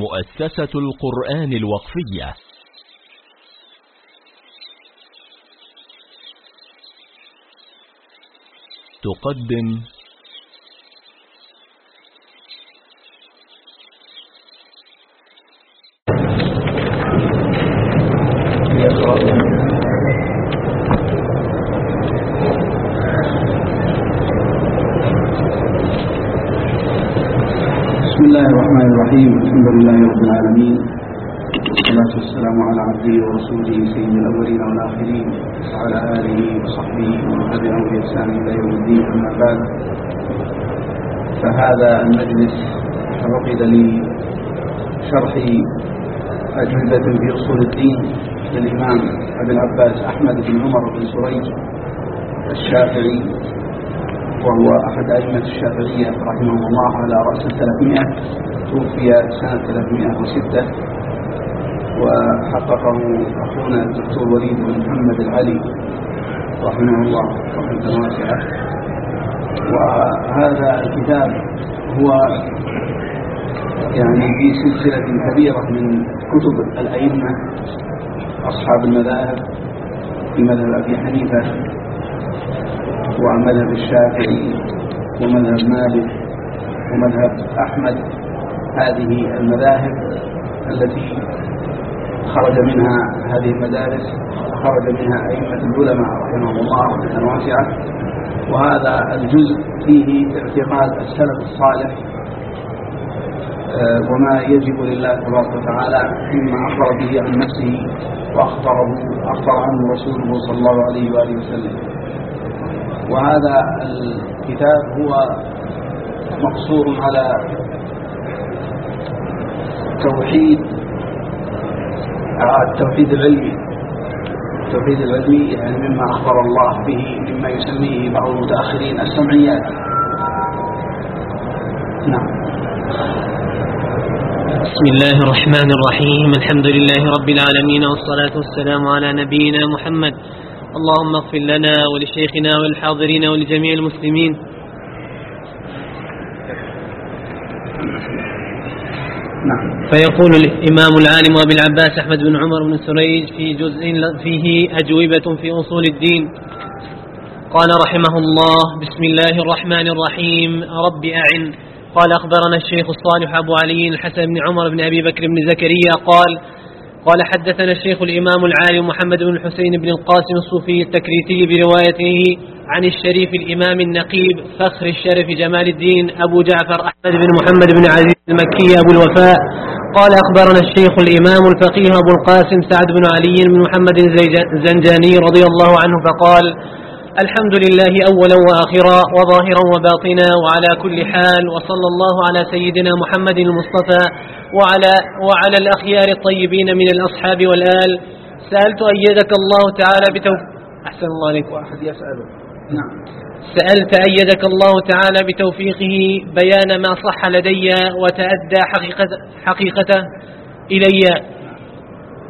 مؤسسة القرآن الوقفية. تقدم بسم الله الرحمن الرحيم الحمد لله رب العالمين والصلاة والسلام على عبده ورسوله سيد الأولين والآخرين وعلى آله وصحبه ومن بإحسان إلى يوم الدين أما بعد فهذا المجلس عقد لشرح أجوبة في أصول الدين للإمام أبي العباس أحمد بن عمر بن سريج الشافعي وهو أحد أئمة الشافعية رحمه الله على رأس الثلاثمائة توفي سنة 306 وحققه أخونا الدكتور وليد بن محمد العلي رحمه الله. رحمة واسعة وهذا الكتاب هو يعني في سلسلة كبيرة من كتب الأئمة أصحاب المذاهب في مذهب أبي حنيفة ومذهب الشافعي ومذهب مالك ومذهب أحمد. هذه المذاهب التي خرج منها هذه المدارس خرج منها أئمة العلماء رحمهم الله رحمة واسعة. وهذا الجزء فيه اعتقاد السلف الصالح وما يجب لله تبارك وتعالى مما أخبر به عن نفسه وأخبره أخبر عنه رسوله صلى الله عليه وآله وسلم. وهذا الكتاب هو مقصور على توحيد التوحيد العلمي. التوحيد العلمي يعني مما أخبر الله به مما يسميه بعض المتأخرين السمعيات. نعم. بسم الله الرحمن الرحيم. الحمد لله رب العالمين والصلاة والسلام على نبينا محمد. اللهم اغفر لنا ولشيخنا وللحاضرين ولجميع المسلمين. فيقول الإمام العالم أبي العباس أحمد بن عمر بن سريج في جزء فيه أجوبة في أصول الدين. قال رحمه الله بسم الله الرحمن الرحيم رب أعن. قال أخبرنا الشيخ الصالح أبو علي الحسن بن عمر بن أبي بكر بن زكريا قال قال حدثنا الشيخ الإمام العالم محمد بن الحسين بن القاسم الصوفي التكريتي بروايته عن الشريف الإمام النقيب فخر الشرف جمال الدين أبو جعفر أحمد بن محمد بن عزيز المكي أبو الوفاء. قال أخبرنا الشيخ الإمام الفقيه أبو القاسم سعد بن علي بن محمد الزنجاني رضي الله عنه فقال الحمد لله أولا وآخرا وظاهرا وباطنا وعلى كل حال وصلى الله على سيدنا محمد المصطفى وعلى, وعلى الأخيار الطيبين من الأصحاب والآل. سألت أيدك الله تعالى بتوفيق أحسن الله عليك. واحد يسأل. نعم. سألت أيدك الله تعالى بتوفيقه بيان ما صح لدي وتأدى حقيقة حقيقته إلي.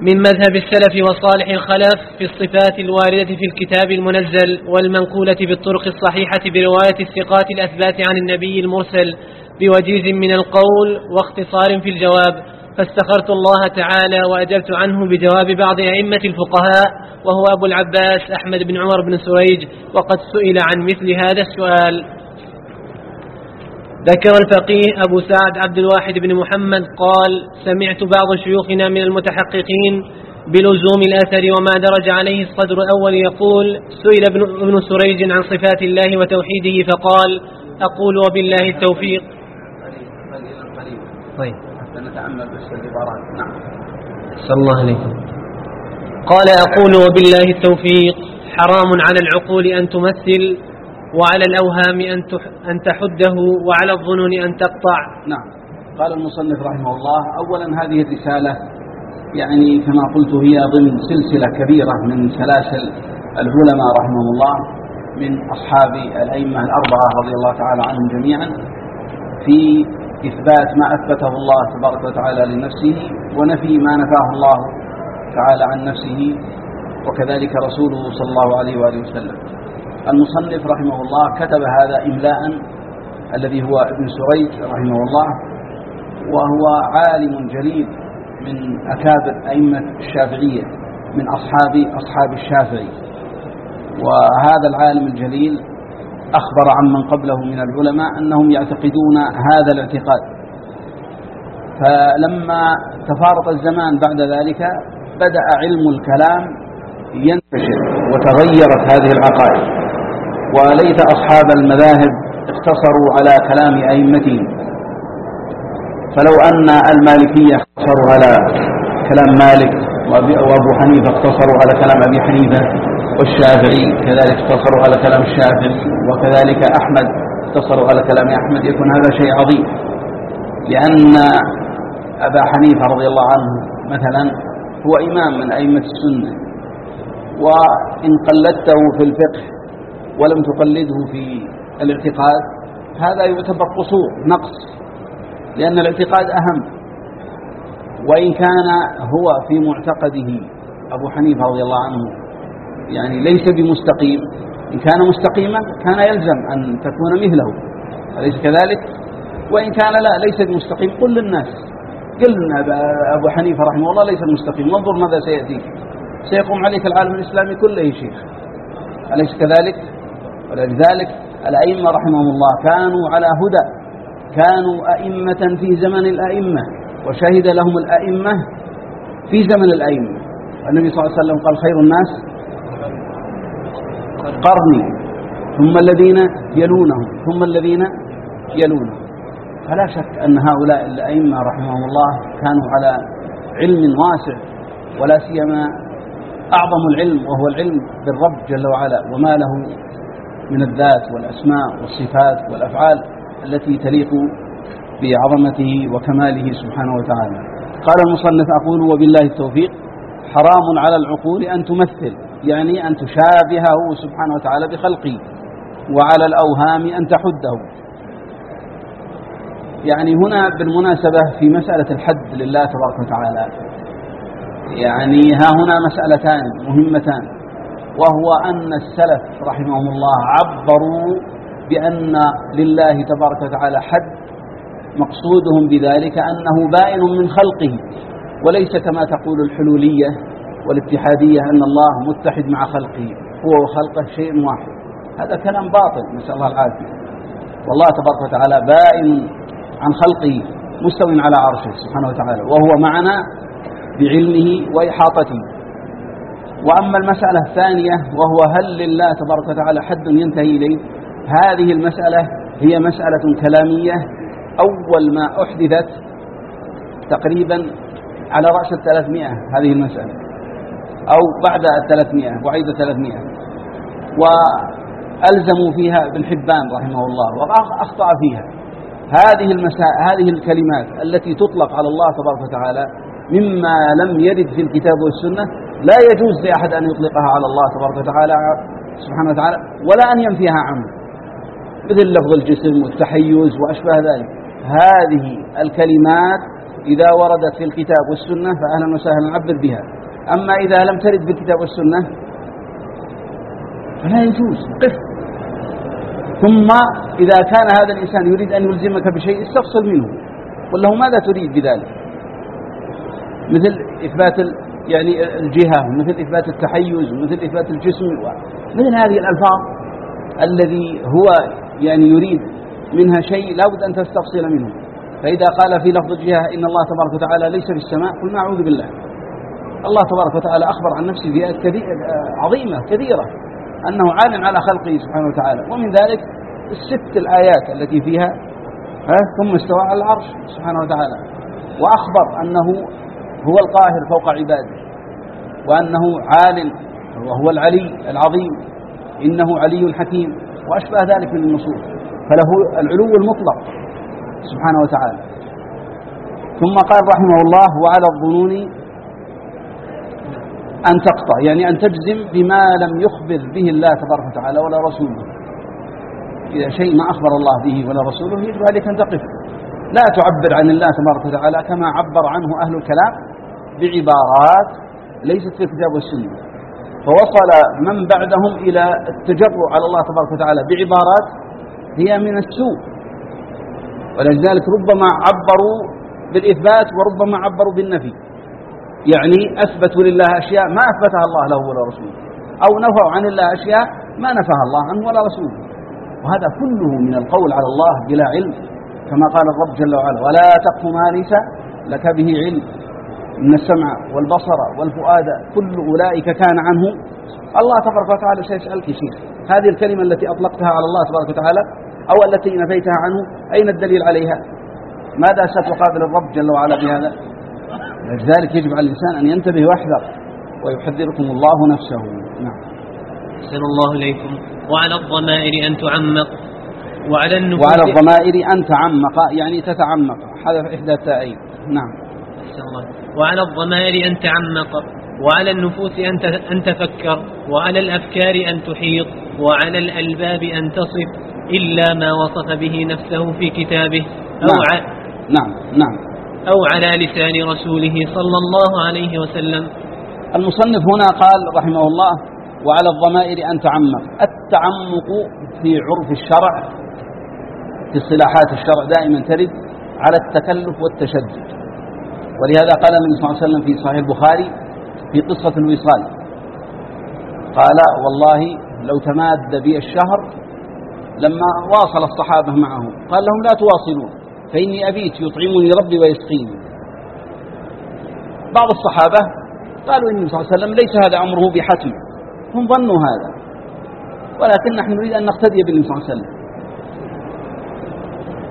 من مذهب السلف وصالح الخلف في الصفات الواردة في الكتاب المنزل والمنقولة بالطرق الصحيحة برواية الثقات الأثبات عن النبي المرسل بوجيز من القول واختصار في الجواب. فاستخرت الله تعالى وأجبت عنه بجواب بعض أئمة الفقهاء وهو أبو العباس أحمد بن عمر بن سريج وقد سئل عن مثل هذا السؤال. ذكر الفقيه أبو سعد عبد الواحد بن محمد قال سمعت بعض شيوخنا من المتحققين بلزوم الأثر وما درج عليه الصدر الأول يقول سئل ابن, سريج عن صفات الله وتوحيده فقال أقول وبالله التوفيق. طيب. بس العبارات. نعم. صلى الله عليكم قال أقول وبالله التوفيق. حرام على العقول أن تمثل وعلى الأوهام أن تحده وعلى الظنون أن تقطع. نعم. قال المصنف رحمه الله أولا هذه الرسالة يعني كما قلت هي ضمن سلسلة كبيرة من سلاسل العلماء رحمهم الله من أصحاب الأئمة الأربعة رضي الله تعالى عنهم جميعا في إثبات ما أثبته الله تبارك وتعالى لنفسه ونفي ما نفاه الله تعالى عن نفسه وكذلك رسوله صلى الله عليه وآله وسلم. المصنف رحمه الله كتب هذا إملاء الذي هو ابن سريج رحمه الله وهو عالم جليل من أكابر أئمة الشافعية من أصحاب أصحاب الشافعي. وهذا العالم الجليل أخبر عمن قبله من العلماء أنهم يعتقدون هذا الاعتقاد. فلما تفارق الزمان بعد ذلك بدأ علم الكلام ينتشر وتغيرت هذه العقائد. وليت أصحاب المذاهب اقتصروا على كلام أئمتهم. فلو أن المالكية اقتصروا على كلام مالك وأبو حنيفة اقتصروا على كلام أبي حنيفة والشافعي كذلك اقتصروا على كلام الشافعي وكذلك أحمد اقتصروا على كلام أحمد يكون هذا شيء عظيم. لأن أبا حنيفة رضي الله عنه مثلا هو إمام من أئمة السنة. وإن قلدته في الفقه ولم تقلده في الاعتقاد هذا يعتبر قصور نقص لأن الاعتقاد أهم. وإن كان هو في معتقده أبو حنيفة رضي الله عنه يعني ليس بمستقيم. إن كان مستقيما كان يلزم أن تكون مثله أليس كذلك؟ وإن كان لا ليس بمستقيم. قل للناس قل أبو حنيفة رحمه الله ليس المستقيم وانظر ماذا سيأتيك. سيقوم عليك العالم الإسلامي كله شيخ. أليس كذلك؟ ولذلك الأئمة رحمهم الله كانوا على هدى كانوا أئمة في زمن الأئمة وشهد لهم الأئمة في زمن الأئمة. النبي صلى الله عليه وسلم قال خير الناس قرني ثم الذين يلونهم ثم الذين يلونهم. فلا شك أن هؤلاء الأئمة رحمهم الله كانوا على علم واسع ولا سيما أعظم العلم وهو العلم بالرب جل وعلا وما له من الذات والأسماء والصفات والأفعال التي تليق بعظمته وكماله سبحانه وتعالى. قال المصنف أقول وبالله التوفيق حرام على العقول أن تمثل يعني أن تشابهه سبحانه وتعالى بخلقه وعلى الأوهام أن تحده. يعني هنا بالمناسبة في مسألة الحد لله تبارك وتعالى يعني ها هنا مسألتان مهمتان. وهو أن السلف رحمهم الله عبروا بأن لله تبارك وتعالى حد مقصودهم بذلك أنه بائن من خلقه وليس كما تقول الحلولية والاتحادية أن الله متحد مع خلقه هو وخلقه شيء واحد. هذا كلام باطل نسأل الله العافية. والله تبارك وتعالى بائن عن خلقه مستو على عرشه سبحانه وتعالى وهو معنا بعلمه وإحاطته. وأما المسألة الثانية وهو هل لله تبارك وتعالى حد ينتهي إليه هذه المسألة هي مسألة كلامية أول ما أحدثت تقريبا على رأس الثلاثمائة هذه المسألة أو بعد الثلاثمائة وعيد الثلاثمائة. وألزموا فيها ابن حبان رحمه الله وأخطأ فيها. هذه المساء هذه الكلمات التي تطلق على الله تبارك وتعالى مما لم يرد في الكتاب والسنة لا يجوز لأحد أن يطلقها على الله تبارك وتعالى سبحانه وتعالى ولا أن ينفيها عنه مثل لفظ الجسم والتحيز وأشباه ذلك. هذه الكلمات إذا وردت في الكتاب والسنة فأهلا وسهلا نعبر بها. أما إذا لم ترد بالكتاب والسنة فلا يجوز قف. ثم إذا كان هذا الإنسان يريد أن يلزمك بشيء استفصل منه قل له ماذا تريد بذلك؟ مثل إثبات يعني الجهة مثل إثبات التحيز مثل إثبات الجسم مثل هذه الألفاظ الذي هو يعني يريد منها شيء لا بد أن تستفصل منه. فإذا قال في لفظ الجهة إن الله تبارك وتعالى ليس في السماء قلنا أعوذ بالله. الله تبارك وتعالى أخبر عن نفسه بآيات عظيمة كثيرة أنه عالم على خلقه سبحانه وتعالى. ومن ذلك الست الآيات التي فيها ثم استوى على العرش سبحانه وتعالى. وأخبر أنه هو القاهر فوق عباده وأنه عال وهو العلي العظيم إنه علي حكيم وأشبه ذلك من النصوص فله العلو المطلق سبحانه وتعالى. ثم قال رحمه الله وعلى الظنون أن تقطع يعني أن تجزم بما لم يخبر به الله تبارك وتعالى ولا رسوله. إذا شيء ما أخبر الله به ولا رسوله يجب عليك أن تقف. لا تعبر عن الله تبارك وتعالى كما عبر عنه أهل الكلام بعبارات ليست في الكتاب والسنة. فوصل من بعدهم إلى التجرؤ على الله تبارك وتعالى بعبارات هي من السوء. ولذلك ربما عبروا بالإثبات وربما عبروا بالنفي. يعني أثبتوا لله أشياء ما أثبتها الله له ولا رسوله. أو نفوا عن الله أشياء ما نفاها الله عنه ولا رسوله. وهذا كله من القول على الله بلا علم. كما قال الرب جل وعلا ولا تقف ما ليس لك به علم. إن السمع والبصر والفؤاد كل أولئك كان عنه. الله تبارك وتعالى سيسألك شيخ هذه الكلمة التي أطلقتها على الله تبارك وتعالى أو التي نفيتها عنه أين الدليل عليها؟ ماذا ستقابل الرب جل وعلا بهذا؟ لذلك يجب على الإنسان أن ينتبه ويحذر ويحذركم الله نفسه. نعم. أحسن الله إليكم. وعلى الضمائر أن تعمق. وعلى النفوس. وعلى الضمائر أن تعمق يعني تتعمق. حذف إحدى التائين نعم. وعلى الضمائر أن تعمق وعلى النفوس أن تفكر وعلى الأفكار أن تحيط وعلى الألباب أن تصف إلا ما وصف به نفسه في كتابه أو, نعم. نعم. نعم. أو على لسان رسوله صلى الله عليه وسلم. المصنف هنا قال رحمه الله وعلى الضمائر أن تعمق. التعمق في عرف الشرع في اصطلاحات الشرع دائما ترد على التكلف والتشدد. ولهذا قال النبي صلى الله عليه وسلم في صحيح البخاري في قصة الوصال قال والله لو تماد بي الشهر لما واصل الصحابة معه قال لهم لا تواصلون فإني أبيت يطعمني ربي ويسقيني. بعض الصحابة قالوا النبي صلى الله عليه وسلم ليس هذا أمره بحتم هم ظنوا هذا ولكن نحن نريد أن نقتدي بالنبي صلى الله عليه وسلم.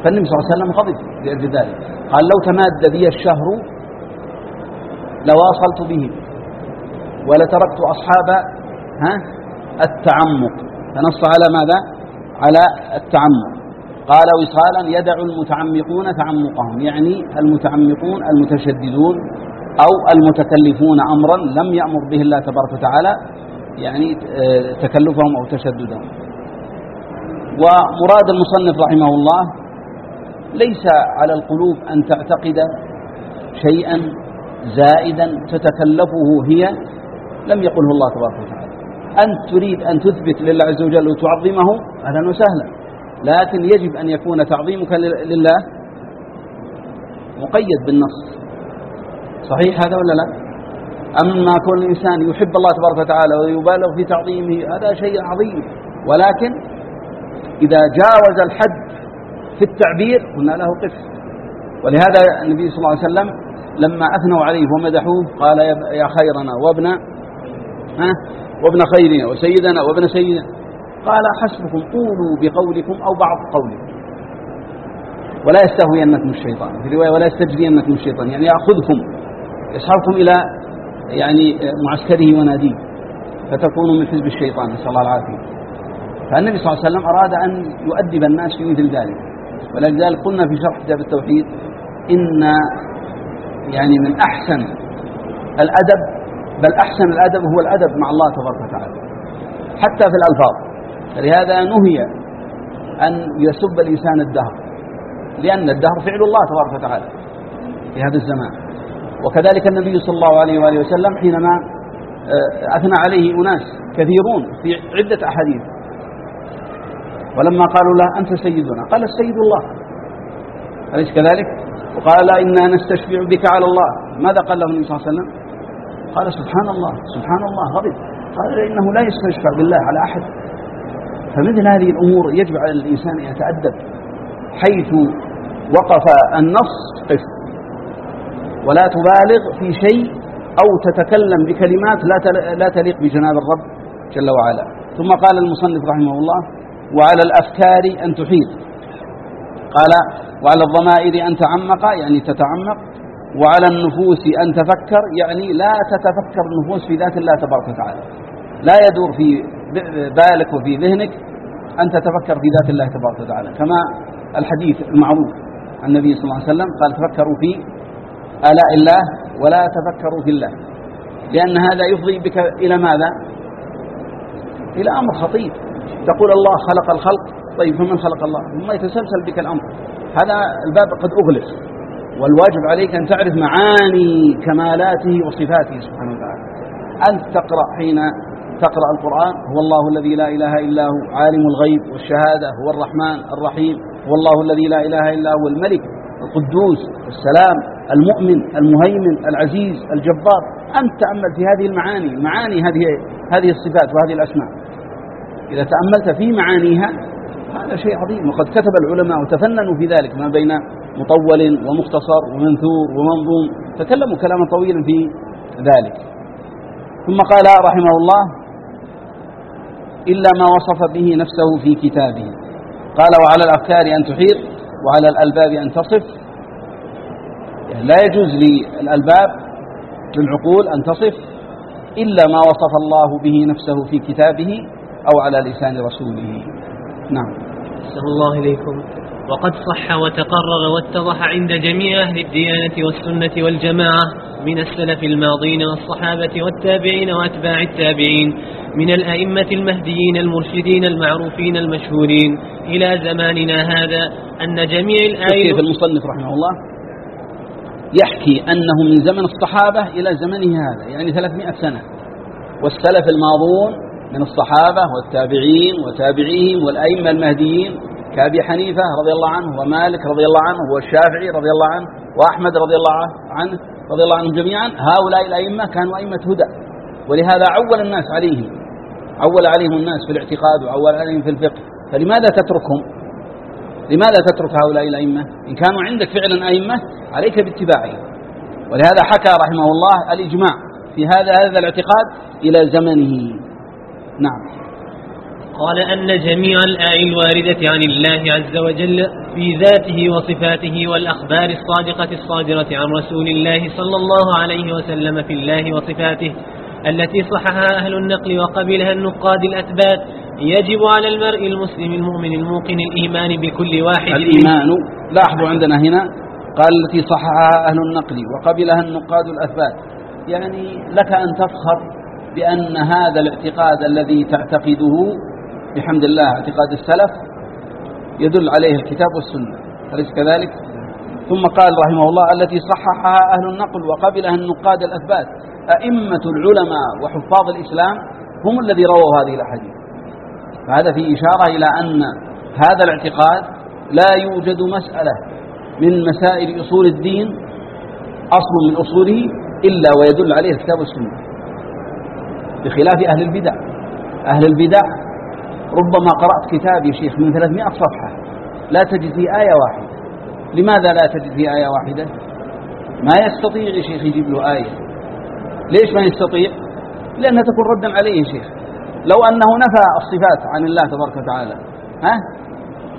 فالنبي صلى الله عليه وسلم غضب لأجل ذلك قال لو تماد بي الشهر لواصلت به ولتركت أصحاب ها التعمق. فنص على ماذا؟ على التعمق. قال وصالا يدع المتعمقون تعمقهم. يعني المتعمقون المتشددون أو المتكلفون أمرا لم يأمر به الله تبارك وتعالى يعني آه، تكلفهم أو تشددهم. ومراد المصنف رحمه الله ليس على القلوب أن تعتقد شيئا زائدا تتكلفه هي لم يقله الله تبارك وتعالى. أنت تريد أن تثبت لله عز وجل وتعظمه أهلا وسهلا لكن يجب أن يكون تعظيمك لل- لله مقيد بالنص. صحيح هذا ولا لا؟ أما كون الإنسان يحب الله تبارك وتعالى ويبالغ في تعظيمه هذا شيء عظيم. ولكن إذا جاوز الحد في التعبير قلنا له قف ولهذا النبي صلى الله عليه وسلم لما أثنوا عليه ومدحوه قال يا- خيرنا وابن ها؟ وابن خيرنا وسيدنا وابن سيدنا. قال حسبكم قولوا بقولكم أو بعض قولكم. ولا يستهوينكم الشيطان. في رواية ولا يستجرينكم الشيطان. يعني يأخذكم يسحبكم إلى يعني معسكره وناديه فتكونوا من حزب الشيطان. نسأل الله العافية. فالنبي صلى الله عليه وسلم أراد أن يؤدب الناس في مثل ذلك. ولذلك قلنا في شرح كتاب التوحيد إن يعني من أحسن الأدب بل أحسن الأدب هو الأدب مع الله تبارك وتعالى حتى في الألفاظ. فلهذا نهي أن يسب الإنسان الدهر لأن الدهر فعل الله تبارك وتعالى في هذا الزمان. وكذلك النبي صلى الله عليه وآله وسلم حينما آه، أثنى عليه أناس كثيرون في عدة أحاديث. ولما قالوا له أنت سيدنا؟ قال السيد الله. أليس كذلك؟ وقال إنا نستشفع بك على الله. ماذا قال له النبي صلى الله عليه وسلم؟ قال سبحان الله سبحان الله غضب. قال إنه لا يستشفع بالله على أحد. فمثل هذه الأمور يجب على الإنسان أن يتأدب حيث وقف النص قف ولا تبالغ في شيء أو تتكلم بكلمات لا تل- لا تليق بجناب الرب جل وعلا. ثم قال المصنف رحمه الله وعلى الأفكار أن تحيط. قال وعلى الضمائر أن تعمق يعني تتعمق وعلى النفوس أن تفكر يعني لا تتفكر النفوس في ذات الله تبارك وتعالى. لا يدور في بالك وفي ذهنك أن تتفكر في ذات الله تبارك وتعالى كما الحديث المعروف عن النبي صلى الله عليه وسلم قال تفكروا في آلاء الله ولا تفكروا في الله. لأن هذا يفضي بك إلى ماذا؟ إلى أمر خطير. تقول الله خلق الخلق. طيب فمن خلق الله؟ ثم يتسلسل بك الأمر. هذا الباب قد أغلق والواجب عليك أن تعرف معاني كمالاته وصفاته سبحانه وتعالى. أنت تقرأ حين تقرأ القرآن هو الله الذي لا إله إلا هو عالم الغيب والشهادة هو الرحمن الرحيم هو الله الذي لا إله إلا هو الملك القدوس السلام المؤمن المهيمن العزيز الجبار. أنت تأمل في هذه المعاني معاني هذه هذه الصفات وهذه الأسماء. إذا تأملت في معانيها هذا شيء عظيم. وقد كتب العلماء وتفننوا في ذلك ما بين مطول ومختصر ومنثور ومنظوم. تكلموا كلاما طويلا في ذلك. ثم قال رحمه الله إلا ما وصف به نفسه في كتابه. قال وعلى الأفكار أن تحيط وعلى الألباب أن تصف. يعني لا يجوز للألباب للعقول أن تصف إلا ما وصف الله به نفسه في كتابه أو على لسان رسوله. نعم. أحسن الله إليكم. وقد صح وتقرر واتضح عند جميع أهل الديانة والسنة والجماعة من السلف الماضين والصحابة والتابعين وأتباع التابعين من الأئمة المهديين المرشدين المعروفين المشهورين إلى زماننا هذا أن جميع الآية في المصنف رحمه الله يحكي أنه من زمن الصحابة إلى زمنه هذا يعني 300 سنة والسلف الماضون من الصحابة والتابعين وتابعيهم والأئمة المهديين كأبي حنيفة رضي الله عنه ومالك رضي الله عنه والشافعي رضي الله عنه وأحمد رضي الله عنه رضي الله عنهم جميعا هؤلاء الأئمة كانوا أئمة هدى. ولهذا عول الناس عليهم عول عليهم الناس في الاعتقاد وعول عليهم في الفقه. فلماذا تتركهم؟ لماذا تترك هؤلاء الأئمة؟ إن كانوا عندك فعلا أئمة عليك باتباعهم. ولهذا حكى رحمه الله الإجماع في هذا هذا الاعتقاد إلى زمنه. نعم. قال أن جميع الآي الواردة عن الله عز وجل في ذاته وصفاته والأخبار الصادقة الصادرة عن رسول الله صلى الله عليه وسلم في الله وصفاته التي صحها أهل النقل وقبلها النقاد الأثبات يجب على المرء المسلم المؤمن الموقن الإيمان بكل واحد الإيمان لاحظوا عندنا هنا قال التي صحها أهل النقل وقبلها النقاد الأثبات يعني لك أن تفخر بأن هذا الاعتقاد الذي تعتقده بحمد الله اعتقاد السلف يدل عليه الكتاب والسنة. أليس كذلك؟ ثم قال رحمه الله التي صححها أهل النقل وقبلها النقاد الأثبات أئمة العلماء وحفاظ الإسلام هم الذي رووا هذه الأحاديث. فهذا في إشارة إلى أن هذا الاعتقاد لا يوجد مسألة من مسائل أصول الدين أصل من أصوله إلا ويدل عليه الكتاب والسنة. بخلاف أهل البدع. أهل البدع ربما قرأت كتاب يا شيخ من 300 صفحة لا تجد فيه آية واحدة. لماذا لا تجد فيه آية واحدة؟ ما يستطيع يا شيخ يجيب له آية. ليش ما يستطيع؟ لأنها تكون ردا عليه يا شيخ. لو أنه نفى الصفات عن الله تبارك وتعالى ها؟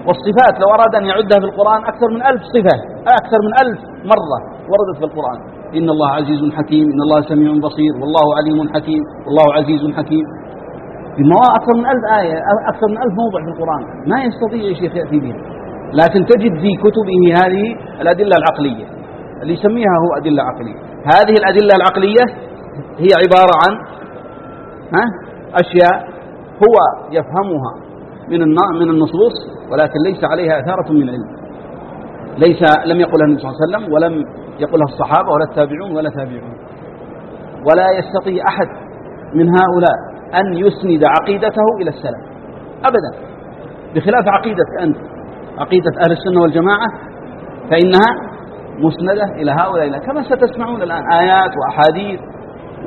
والصفات لو أراد أن يعدها في القرآن أكثر من ألف صفة أكثر من ألف مرة وردت في القرآن. إن الله عزيز حكيم إن الله سميع بصير والله عليم حكيم والله عزيز حكيم. بمواضع أكثر من ألف آية أكثر من ألف موضع في القرآن ما يستطيع يا شيخ يأتي بها لكن تجد في كتبه هذه الأدلة العقلية. اللي يسميها هو أدلة عقلية. هذه الأدلة العقلية هي عبارة عن ها أشياء هو يفهمها. من من النصوص ولكن ليس عليها أثارة من علم ليس لم يقلها النبي صلى الله عليه وسلم ولم يقولها الصحابة ولا التابعون ولا تابعون. ولا يستطيع أحد من هؤلاء أن يسند عقيدته إلى السلف. أبدا. بخلاف عقيدة أنت عقيدة أهل السنة والجماعة فإنها مسندة إلى هؤلاء. كما ستسمعون الآن آيات وأحاديث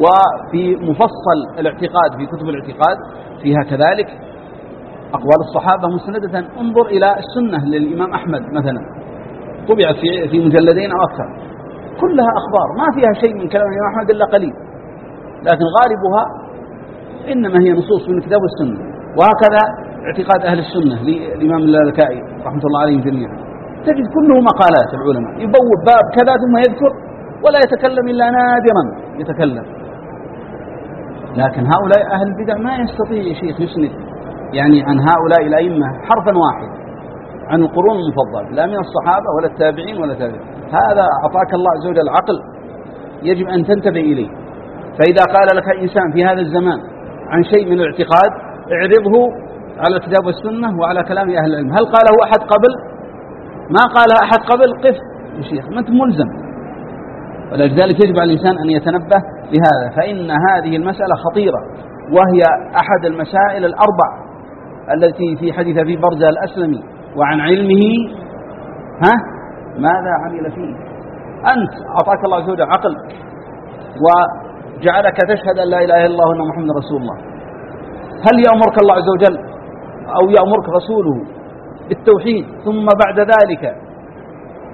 وفي مفصل الاعتقاد في كتب الاعتقاد فيها كذلك. أقوال الصحابة مسندة. انظر إلى السنة للإمام أحمد مثلا. طبعت في مجلدين أو أكثر. كلها أخبار. ما فيها شيء من كلام الإمام أحمد إلا قليل. لكن غالبها إنما هي نصوص من الكتاب والسنة وهكذا اعتقاد أهل السنة للإمام اللالكائي رحمة الله عليه جميعا. تجد كله مقالات العلماء. يبوب باب كذا ثم يذكر ولا يتكلم إلا نادرا يتكلم. لكن هؤلاء أهل البدع ما يستطيع يا شيخ يسند. يعني عن هؤلاء الأئمة حرفا واحد. عن القرون المفضلة لا من الصحابة ولا التابعين ولا التابعين هذا أعطاك الله عز وجل العقل يجب أن تنتبه إليه. فإذا قال لك إنسان في هذا الزمان عن شيء من الاعتقاد اعرضه على الكتاب والسنة وعلى كلام أهل العلم. هل قاله أحد قبل؟ ما قالها أحد قبل؟ قف يا شيخ ما أنت ملزم. ولذلك يجب على الإنسان أن يتنبه لهذا. فإن هذه المسألة خطيرة وهي أحد المسائل الأربع. التي في حديث أبي برزة الأسلمي وعن علمه ها؟ ماذا عمل فيه؟ أنت أعطاك الله عز وجل عقل وجعلك تشهد أن لا إله إلا الله وأن محمد رسول الله. هل يأمرك الله عز وجل أو يأمرك رسوله بالتوحيد؟ ثم بعد ذلك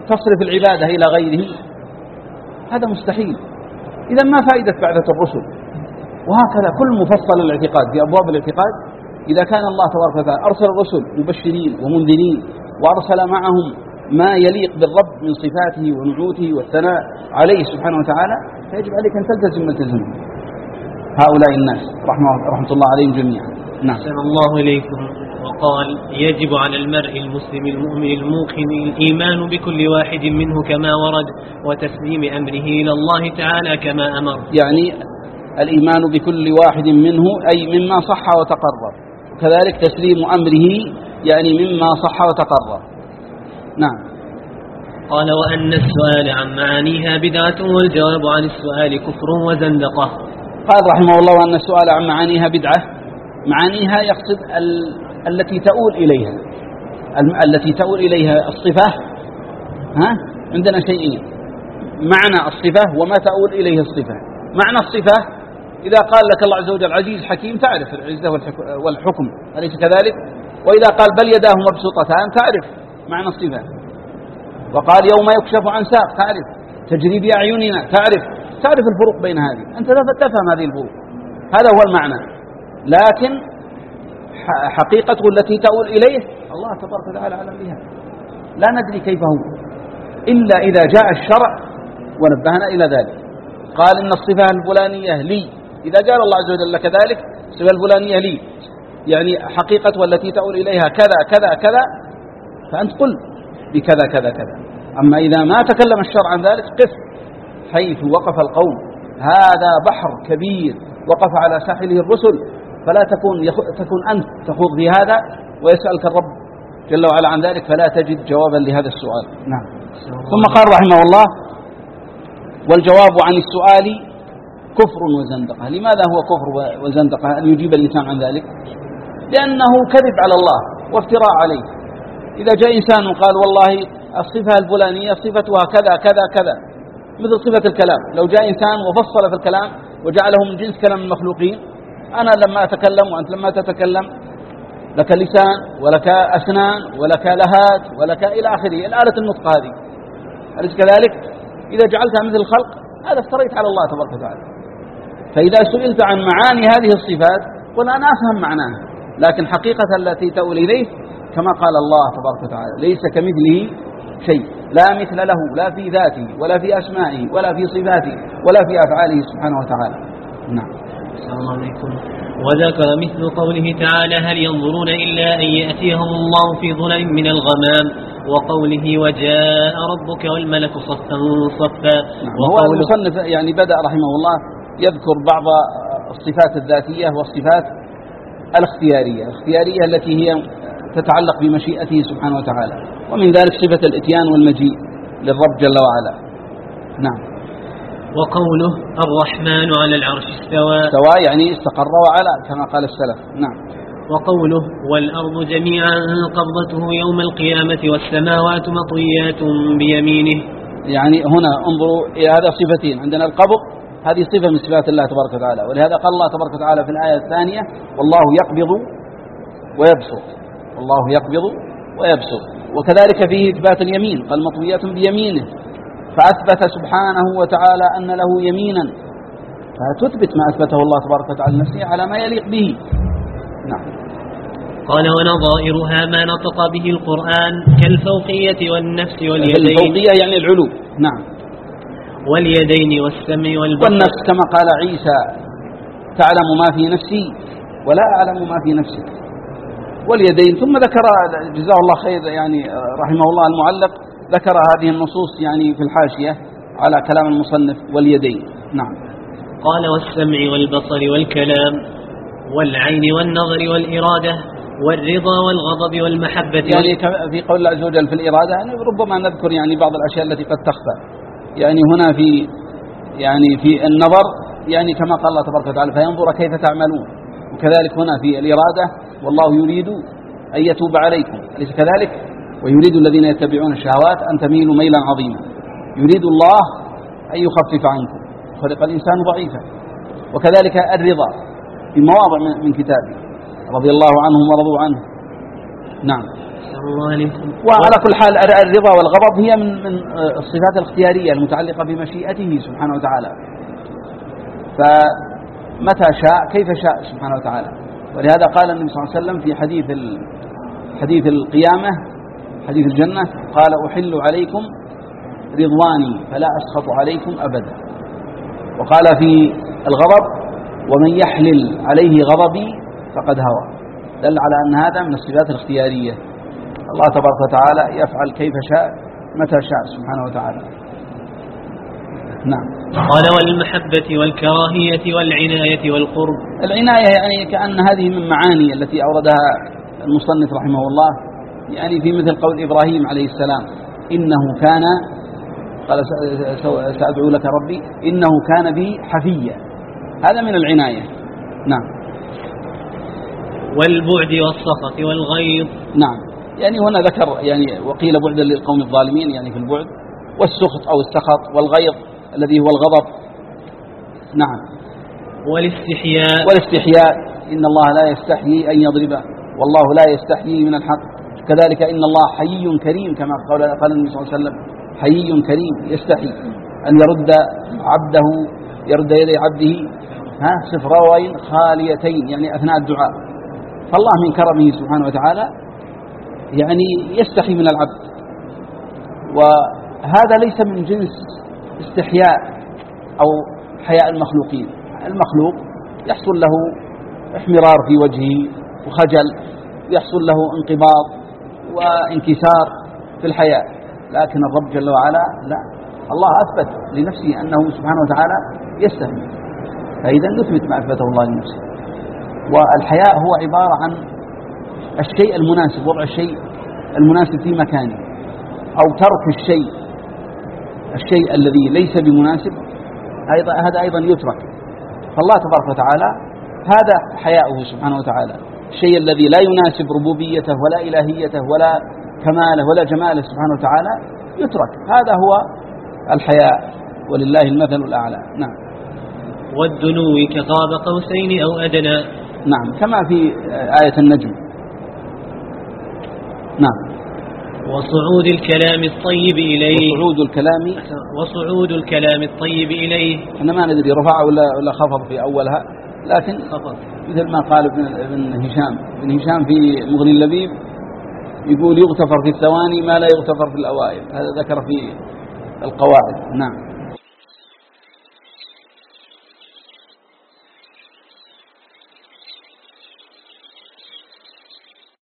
تصرف العبادة إلى غيره؟ هذا مستحيل. إذا ما فائدة بعثة الرسل؟ وهكذا كل مفصل الإعتقاد في أبواب الإعتقاد إذا كان الله تبارك وتعالى أرسل الرسل مبشرين ومنذرين وأرسل معهم ما يليق بالرب من صفاته ونعوته والثناء عليه سبحانه وتعالى فيجب عليك أن تلتزم ما تلزمه هؤلاء الناس رحمة, رحمة الله عليهم جميعا. نعم. الله إليكم. وقال يجب على المرء المسلم المؤمن الموقن الإيمان بكل واحد منه كما ورد وتسليم أمره إلى الله تعالى كما أمر. يعني الإيمان بكل واحد منه أي مما صح وتقرر. كذلك تسليم أمره يعني مما صح وتقرر. نعم. قال وأن السؤال عن معانيها بدعة والجواب عن السؤال كفر وزندقة. قال رحمه الله أن السؤال عن معانيها بدعة. معانيها يقصد ال... التي تؤول إليها. الم... التي تؤول إليها الصفة. ها؟ عندنا شيئين. معنى الصفة وما تؤول إليه الصفة. معنى الصفة إذا قال لك الله عز وجل عزيز حكيم تعرف العزة والحكم أليس كذلك؟ وإذا قال بل يداه مبسوطتان تعرف معنى الصفة. وقال يوم يكشف عن ساق تعرف تجري بأعيننا تعرف تعرف الفروق بين هذه. أنت تفهم هذه الفروق. هذا هو المعنى. لكن حقيقته التي تؤول إليه الله تبارك وتعالى أعلم بها لا ندري كيف هو إلا إذا جاء الشرع ونبهنا إلى ذلك. قال إن الصفة الفلانية لي. إذا قال الله عز وجل لك ذلك الصفة الفلانية لي. يعني حقيقة والتي تؤول إليها كذا كذا كذا فأنت قل بكذا كذا كذا. أما إذا ما تكلم الشرع عن ذلك قف حيث وقف القوم. هذا بحر كبير وقف على ساحله الرسل فلا تكون تكون أنت تخوض في هذا ويسألك الرب جل وعلا عن ذلك فلا تجد جوابا لهذا السؤال. نعم. ثم قال رحمه الله والجواب عن السؤال كفر وزندقة. لماذا هو كفر وزندقة؟ أن يجيب الإنسان عن ذلك؟ لأنه كذب على الله وافتراء عليه. إذا جاء إنسان وقال والله الصفة الفلانية صفتها كذا كذا كذا مثل صفة الكلام. لو جاء إنسان وفصل في الكلام وجعله من جنس كلام المخلوقين أنا لما أتكلم وأنت لما تتكلم لك لسان ولك أسنان ولك لهات ولك إلى آخره. الآلة النطق هذه. أليس كذلك؟ إذا جعلتها مثل الخلق هذا افتريت على الله تبارك وتعالى. فإذا سئلت عن معاني هذه الصفات قل أنا أفهم معناها لكن حقيقة التي تؤول إليه كما قال الله تبارك وتعالى ليس كمثله شيء لا مثل له لا في ذاته ولا في أسمائه ولا في صفاته ولا في أفعاله سبحانه وتعالى. نعم. السلام عليكم. وذكر مثل قوله تعالى هل ينظرون إلا أن يأتيهم الله في ظلل من الغمام؟ وقوله وجاء ربك والملك صفا صفا. نعم هو المصنف يعني بدأ رحمه الله يذكر بعض الصفات الذاتية والصفات الاختيارية الاختيارية التي هي تتعلق بمشيئته سبحانه وتعالى ومن ذلك صفة الإتيان والمجيء للرب جل وعلا. نعم. وقوله الرحمن على العرش استوى. استوى يعني استقر وعلى كما قال السلف. نعم. وقوله والأرض جميعا قبضته يوم القيامة والسماوات مطويات بيمينه. يعني هنا انظروا إلى هذا صفتين عندنا القبض هذه صفة من صفات الله تبارك وتعالى. ولهذا قال الله تبارك وتعالى في الآية الثانية والله يقبض ويبسط والله يقبض ويبسط وكذلك فيه إثبات اليمين قال مطويات بيمينه. فأثبت سبحانه وتعالى أن له يمينا. فتثبت ما أثبته الله تبارك وتعالى لنفسه على ما يليق به. نعم. قال ونظائرها ما نطق به القرآن كالفوقية والنفس واليدين. الفوقية يعني العلو. نعم. واليدين والسمع والبصر. والنفس كما قال عيسى تعلم ما في نفسي ولا أعلم ما في نفسك. واليدين ثم ذكر جزاه الله خير يعني رحمه الله المعلق ذكر هذه النصوص يعني في الحاشية على كلام المصنف واليدين. نعم. قال والسمع والبصر والكلام والعين والنظر والإرادة والرضا والغضب والمحبة يعني في قول الله عز وجل في الإرادة يعني ربما نذكر يعني بعض الأشياء التي قد تخفى. يعني هنا في يعني في النظر يعني كما قال الله تبارك وتعالى فينظر كيف تعملون. وكذلك هنا في الإرادة والله يريد أن يتوب عليكم. أليس كذلك؟ ويريد الذين يتبعون الشهوات أن تميلوا ميلا عظيما. يريد الله أن يخفف عنكم. خلق الإنسان ضعيفا. وكذلك الرضا في مواضع من كتابه. رضي الله عنهم ورضوا عنه. نعم. وعلى كل حال الرضا والغضب هي من من الصفات الاختيارية المتعلقة بمشيئته سبحانه وتعالى. فمتى شاء؟ كيف شاء سبحانه وتعالى؟ ولهذا قال النبي صلى الله عليه وسلم في حديث حديث القيامة حديث الجنة قال أحل عليكم رضواني فلا أسخط عليكم أبدا. وقال في الغضب ومن يحلل عليه غضبي فقد هوى. دل على أن هذا من الصفات الاختيارية. الله تبارك وتعالى يفعل كيف شاء متى شاء سبحانه وتعالى. نعم. قال والمحبة والكراهية والعناية والقرب. العناية يعني كأن هذه من معاني التي أوردها المصنف رحمه الله يعني في مثل قول إبراهيم عليه السلام إنه كان قال سأدعو لك ربي إنه كان بي حفيا. هذا من العناية. نعم. والبعد والسخط والغيظ. نعم. يعني هنا ذكر يعني وقيل بعدا للقوم الظالمين يعني في البعد والسخط أو السخط والغيظ الذي هو الغضب. نعم. والاستحياء. والاستحياء. إن الله لا يستحيي أن يضرب. والله لا يستحيي من الحق. كذلك إن الله حيي كريم كما قال قال النبي صلى الله عليه وسلم. حيي كريم يستحي أن يرد عبده يرد يدي عبده ها صفراوين خاليتين يعني أثناء الدعاء. فالله من كرمه سبحانه وتعالى يعني يستحي من العبد. وهذا ليس من جنس استحياء أو حياء المخلوقين. المخلوق يحصل له احمرار في وجهه وخجل يحصل له انقباض وانكسار في الحياة. لكن الرب جل وعلا لا الله أثبت لنفسه أنه سبحانه وتعالى يستحي. فإذا نثبت ما أثبته الله لنفسه. والحياء هو عبارة عن الشيء المناسب وضع الشيء المناسب في مكانه أو ترك الشيء الشيء الذي ليس بمناسب أيضا هذا أيضا يترك. فالله تبارك وتعالى هذا حياؤه سبحانه وتعالى. الشيء الذي لا يناسب ربوبيته ولا إلهيته ولا كماله ولا جماله سبحانه وتعالى يترك. هذا هو الحياء ولله المثل الأعلى. نعم. والدنو كقاب قوسين أو أدنى. نعم كما في آية النجم. نعم. وصعود الكلام الطيب إليه. وصعود الكلام. وصعود الكلام الطيب إليه. إحنا ما ندري رفع ولا ولا خفض في أولها. لكن خفض. مثل ما قال ابن ابن هشام. ابن هشام في مغني اللبيب يقول يغتفر في الثواني ما لا يغتفر في الأوائل. هذا ذكر في القواعد. نعم.